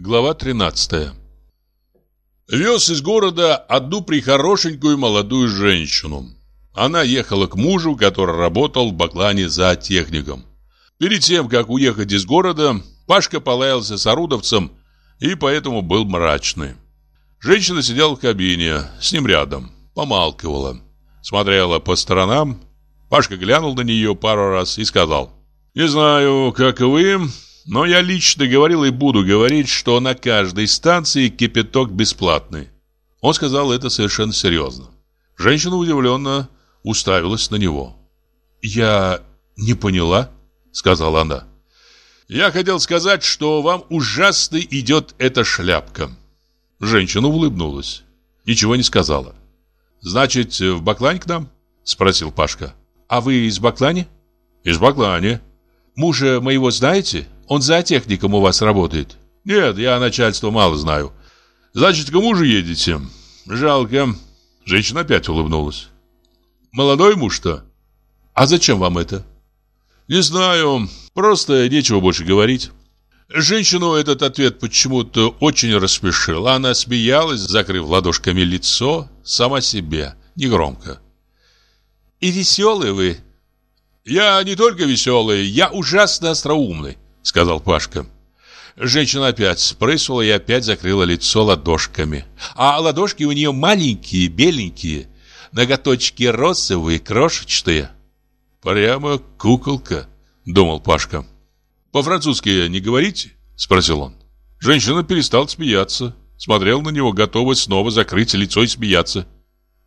Глава 13 Вез из города одну прихорошенькую молодую женщину. Она ехала к мужу, который работал в Баклане за техником. Перед тем, как уехать из города, Пашка полаялся с орудовцем и поэтому был мрачный. Женщина сидела в кабине, с ним рядом, помалкивала, смотрела по сторонам. Пашка глянул на нее пару раз и сказал, «Не знаю, как вы, но я лично говорил и буду говорить, что на каждой станции кипяток бесплатный. Он сказал это совершенно серьезно. Женщина удивленно уставилась на него. «Я не поняла», — сказала она. «Я хотел сказать, что вам ужасно идет эта шляпка». Женщина улыбнулась. Ничего не сказала. «Значит, в Баклань к нам?» — спросил Пашка. «А вы из Баклани?» «Из Баклани». «Мужа моего знаете?» Он зоотехником у вас работает. Нет, я начальство мало знаю. Значит, кому же едете? Жалко. Женщина опять улыбнулась. Молодой муж-то? А зачем вам это? Не знаю, просто нечего больше говорить. Женщину этот ответ почему-то очень рассмешил. Она смеялась, закрыв ладошками лицо, сама себе, негромко. «И веселый вы!» «Я не только веселый, я ужасно остроумный сказал Пашка. Женщина опять спрысывала и опять закрыла лицо ладошками. А ладошки у нее маленькие, беленькие, ноготочки розовые, крошечные. Прямо куколка, думал Пашка. По-французски не говорите? Спросил он. Женщина перестала смеяться, смотрел на него, готовая снова закрыть лицо и смеяться.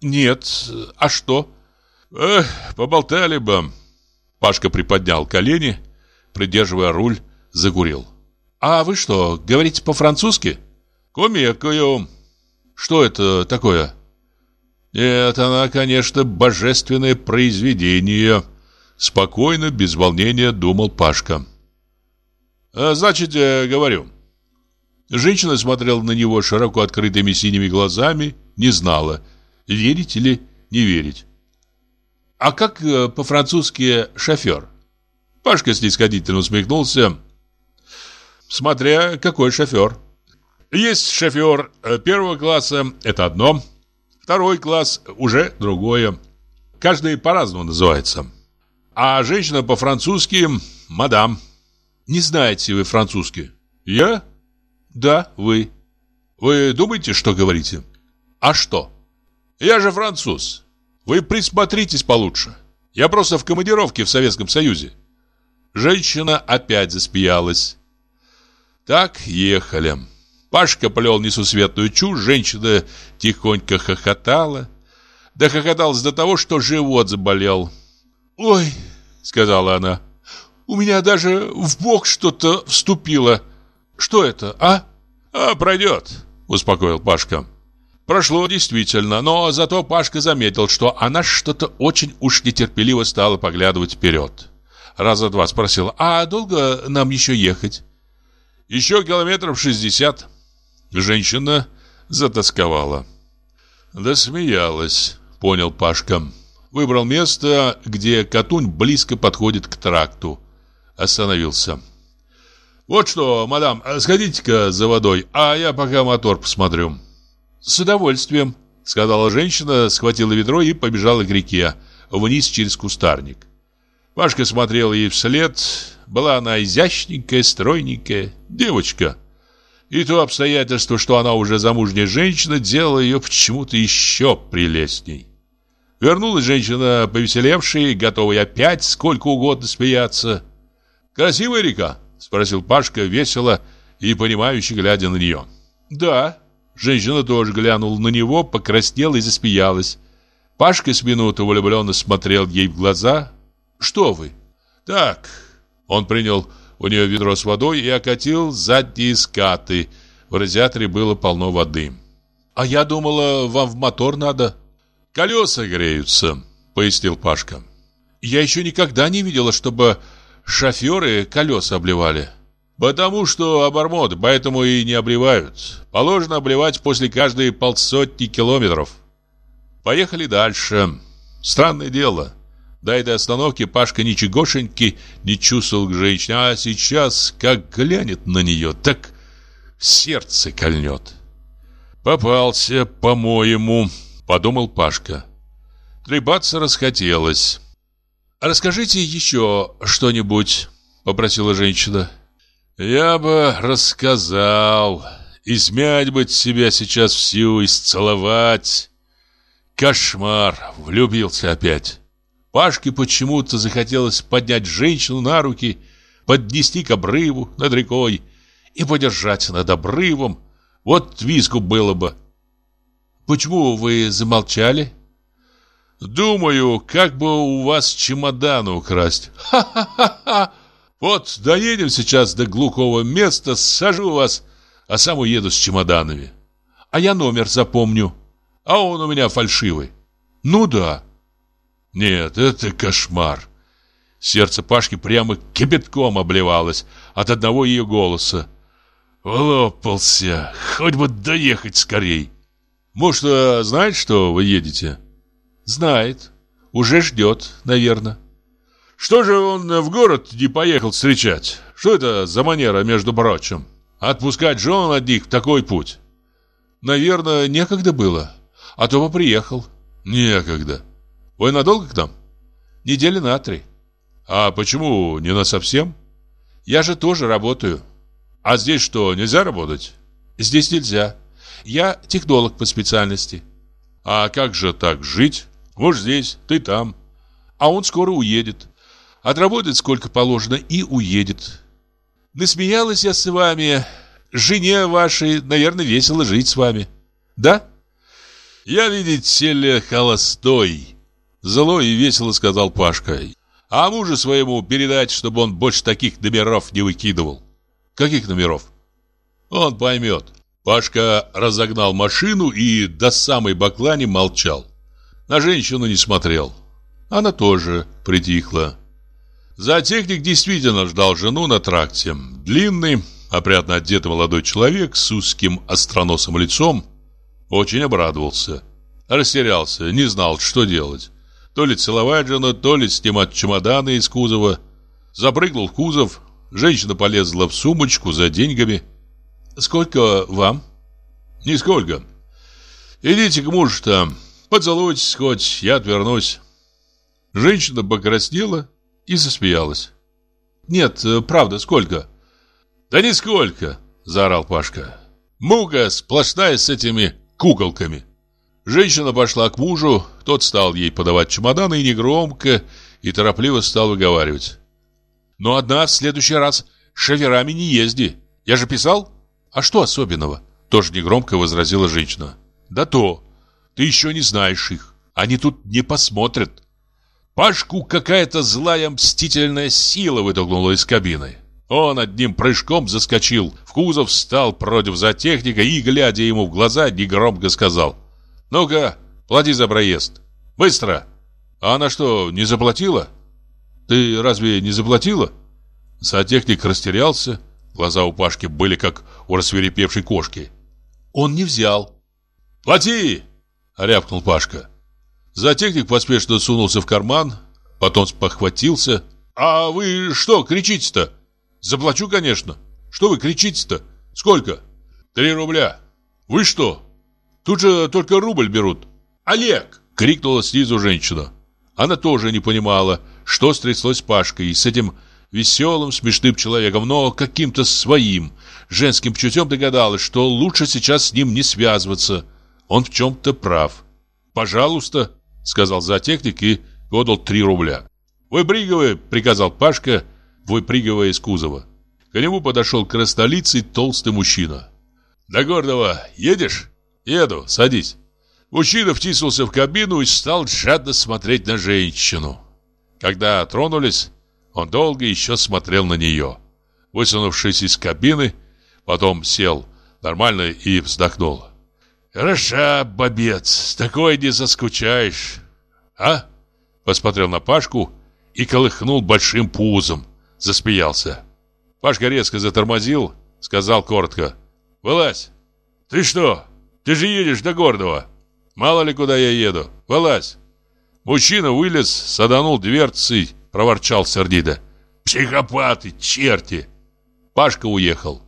Нет, а что? Эх, поболтали бы. Пашка приподнял колени, придерживая руль, закурил. «А вы что, говорите по-французски?» «Кумекаю». «Что это такое?» «Нет, она, конечно, божественное произведение», — спокойно, без волнения думал Пашка. «А, «Значит, я говорю». Женщина смотрела на него широко открытыми синими глазами, не знала, верить или не верить. «А как э, по-французски шофер?» Пашка снисходительно усмехнулся. Смотря какой шофер. Есть шофер э, первого класса, это одно. Второй класс уже другое. Каждый по-разному называется. А женщина по-французски «мадам». Не знаете вы французский? Я? Да, вы. Вы думаете, что говорите? А что? Я же француз. Вы присмотритесь получше. Я просто в командировке в Советском Союзе. Женщина опять засмеялась. Так ехали. Пашка плел несусветную чушь, женщина тихонько хохотала. Да хохоталась до того, что живот заболел. «Ой», — сказала она, — «у меня даже в бок что-то вступило. Что это, а?» «А, пройдет», — успокоил Пашка. Прошло действительно, но зато Пашка заметил, что она что-то очень уж нетерпеливо стала поглядывать вперед. Раза два спросила, «А долго нам еще ехать?» Еще километров шестьдесят. Женщина затасковала. Да смеялась, понял Пашка. Выбрал место, где Катунь близко подходит к тракту. Остановился. Вот что, мадам, сходите-ка за водой, а я пока мотор посмотрю. С удовольствием, сказала женщина, схватила ведро и побежала к реке, вниз через кустарник. Пашка смотрел ей вслед, была она изящненькая, стройненькая девочка. И то обстоятельство, что она уже замужняя женщина, делало ее почему-то еще прелестней. Вернулась женщина повеселевшая, готовая опять сколько угодно смеяться. «Красивая река?» — спросил Пашка весело и понимающе глядя на нее. «Да». Женщина тоже глянула на него, покраснела и засмеялась. Пашка с минуты влюбленно смотрел ей в глаза. «Что вы?» «Так, он принял у нее ведро с водой и окатил задние скаты. В радиаторе было полно воды. «А я думала, вам в мотор надо». «Колеса греются», — пояснил Пашка. «Я еще никогда не видела, чтобы шоферы колеса обливали». «Потому что обормоты, поэтому и не обливают. Положено обливать после каждой полсотни километров». Поехали дальше. Странное дело. До этой остановки Пашка ничегошеньки не чувствовал к женщине, а сейчас, как глянет на нее, так сердце кольнет. Попался, по-моему, подумал Пашка. Трепаться расхотелось. «Расскажите еще что-нибудь», — попросила женщина. «Я бы рассказал. Измять бы себя сейчас всю, исцеловать. Кошмар, влюбился опять». Пашке почему-то захотелось поднять женщину на руки, поднести к обрыву над рекой и подержать над обрывом. Вот виску было бы. «Почему вы замолчали?» Думаю, как бы у вас чемоданы украсть. Ха-ха-ха-ха! Вот доедем сейчас до глухого места, сажу вас, а сам уеду с чемоданами. А я номер запомню. А он у меня фальшивый. Ну да. Нет, это кошмар. Сердце Пашки прямо кипятком обливалось от одного ее голоса. Влопался, хоть бы доехать скорей. Может, а знает, что вы едете? Знает. Уже ждет, наверное. Что же он в город не поехал встречать? Что это за манера, между прочим? Отпускать жен одних в такой путь? Наверное, некогда было. А то бы приехал. Некогда. Вы надолго к нам? Недели на три. А почему не на совсем? Я же тоже работаю. А здесь что, нельзя работать? Здесь нельзя. Я технолог по специальности. А как же так жить? Вот здесь, ты там. А он скоро уедет. Отработает сколько положено и уедет. Насмеялась я с вами. Жене вашей, наверное, весело жить с вами. Да? Я, видите ли, холостой. Зло и весело сказал Пашка. А мужу своему передать, чтобы он больше таких номеров не выкидывал. Каких номеров? Он поймет. Пашка разогнал машину и до самой баклани молчал. На женщину не смотрел. Она тоже притихла. Зоотехник действительно ждал жену на тракте. Длинный, опрятно одетый молодой человек с узким остроносым лицом. Очень обрадовался. Растерялся, не знал, что делать. То ли целовать жену, то ли снимать чемоданы из кузова. Запрыгнул в кузов. Женщина полезла в сумочку за деньгами. «Сколько вам?» «Нисколько. Идите к мужу-то. Поцелуйтесь хоть, я отвернусь. Женщина покраснела и засмеялась. Нет, э, правда, сколько? Да нисколько, заорал Пашка. Мука сплошная с этими куколками. Женщина пошла к мужу, тот стал ей подавать чемоданы и негромко и торопливо стал выговаривать. «Но одна в следующий раз шоферами не езди. Я же писал?» «А что особенного?» Тоже негромко возразила женщина. «Да то. Ты еще не знаешь их. Они тут не посмотрят. Пашку какая-то злая мстительная сила вытолкнула из кабины. Он одним прыжком заскочил, в кузов встал против зоотехника и, глядя ему в глаза, негромко сказал «Ну-ка, плати за проезд. Быстро!» «А она что, не заплатила?» «Ты разве не заплатила?» Зоотехник растерялся. Глаза у Пашки были как у рассверепевшей кошки. «Он не взял». «Плати!» рявкнул Пашка. Затехник поспешно сунулся в карман, потом спохватился. «А вы что кричите-то?» «Заплачу, конечно. Что вы кричите-то? Сколько?» «Три рубля. Вы что? Тут же только рубль берут». «Олег!» — крикнула снизу женщина. Она тоже не понимала, что стряслось с Пашкой с этим веселым, смешным человеком, но каким-то своим, женским чутьем догадалась, что лучше сейчас с ним не связываться — он в чем-то прав. «Пожалуйста», — сказал зоотехник и подал три рубля. «Выпрыгивай», — приказал Пашка, выпрыгивая из кузова. К нему подошел крастолицый толстый мужчина. «До Гордова едешь?» «Еду, садись». Мужчина втиснулся в кабину и стал жадно смотреть на женщину. Когда тронулись, он долго еще смотрел на нее. Высунувшись из кабины, потом сел нормально и вздохнул. Хороша, бобец, с такой не заскучаешь. А? Посмотрел на Пашку и колыхнул большим пузом. Засмеялся. Пашка резко затормозил, сказал коротко. Вылазь. Ты что? Ты же едешь до Гордова. Мало ли куда я еду. Вылазь. Мужчина вылез, саданул дверцей, проворчал сердито. Психопаты, черти. Пашка уехал.